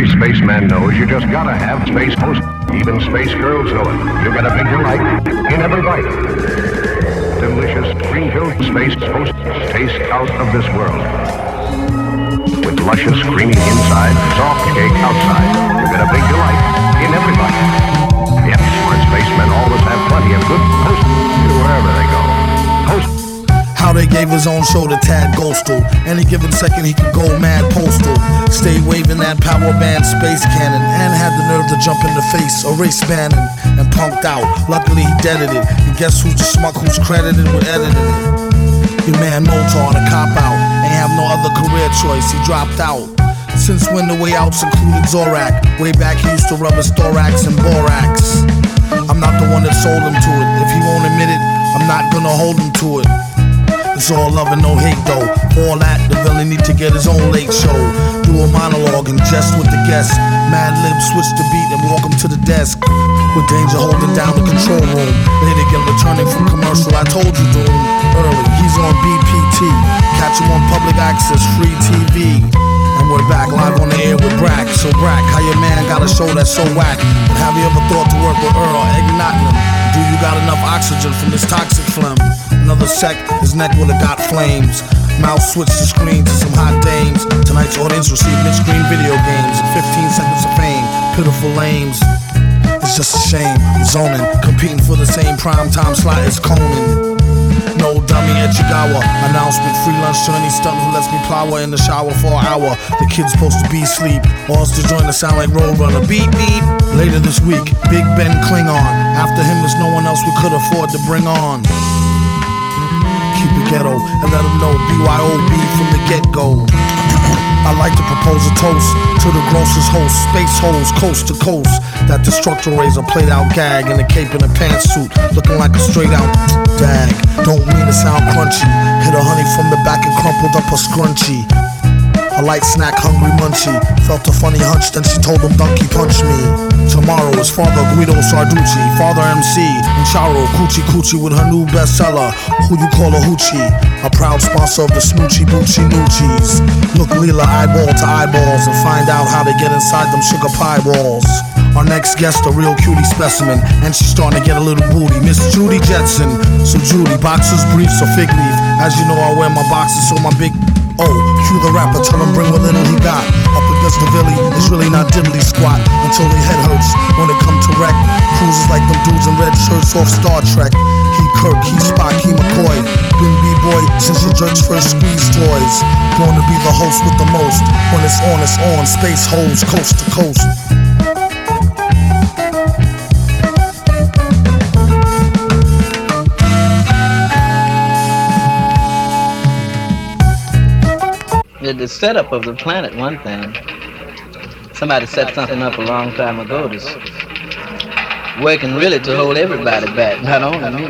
Every spaceman knows you just gotta have space post. Even space girls know it. You gotta a your delight in every bite. Delicious cream-filled space post taste out of this world. With luscious creamy inside, soft cake outside. You get a big delight in every bite. Gave his own show to Tad Ghostal. Any given second he could go mad postal. Stay waving that power band space cannon. And had the nerve to jump in the face of Race Bannon and punked out. Luckily he deaded it. And guess who's the schmuck who's credited with editing it? Your man Moltar a cop out. Ain't have no other career choice, he dropped out. Since when the way outs included Zorak. Way back he used to rub his thorax and borax. I'm not the one that sold him to it. If he won't admit it, I'm not gonna hold him to it. It's all love and no hate though. All that, the villain need to get his own late show. Do a monologue and jest with the guests. Mad libs switch the beat and walk him to the desk. With danger holding down the control room. Later again returning from commercial, I told you doom. Early, he's on BPT. Catch him on public access, free TV. And we're back live on the air with Brak. So Brak, how your man got a show that's so whack? But have you ever thought to work with Earl Eggnottingham? Do you got enough oxygen from this toxic? Another sec, his neck will have got flames. Mouth switched the screen to some hot dames. Tonight's audience received mid-screen video games and 15 seconds of fame. Pitiful lames. It's just a shame. Zoning, competing for the same prime time slot as Conan. No dummy Echigawa. Announcement free lunch to any stunt who lets me plow in the shower for an hour. The kid's supposed to be asleep. Wants to join the sound like Roadrunner. Beep beep. Later this week, Big Ben Klingon. After him, there's no one else we could afford to bring on keep it ghetto and let them know BYOB from the get go. I like to propose a toast to the grossest host, space holes coast to coast. That destructor razor played out gag in a cape and a pantsuit, looking like a straight out dag. Don't mean to sound crunchy. Hit a honey from the back and crumpled up a scrunchie. A light snack, hungry munchie. Felt a funny hunch, then she told him donkey punch me. Father Guido Sarducci, Father MC, and Charo Coochie Coochie with her new bestseller, Who You Call a Hoochie. A proud sponsor of the Smoochie Boochie Noochies. Look Leela eyeball to eyeballs and find out how they get inside them sugar pie balls. Our next guest, a real cutie specimen, and she's starting to get a little booty. Miss Judy Jetson. So Judy, boxers, briefs, or fig leaf. As you know, I wear my boxes, so my big Oh, cue the rapper, tell him bring what little he got. Against the Billy, it's really not diddly squat until their head hurts when it come to wreck. Cruises like them dudes in red shirts off Star Trek. He Kirk, he Spock, he McCoy. Been B-boy since your jerk's first squeeze toys. To be the host with the most. When it's on, it's on. Space holes, coast to coast. The, setup of the planet, one thing. Somebody set something up a long time ago that's working really to hold everybody back, not only me.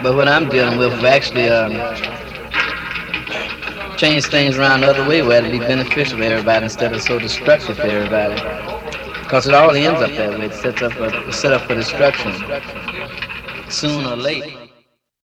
But what I'm dealing with, actually um, change things around the other way where it'd be beneficial for everybody instead of so destructive for everybody. Because it all ends up that way. It sets up a, set up for destruction, soon or late.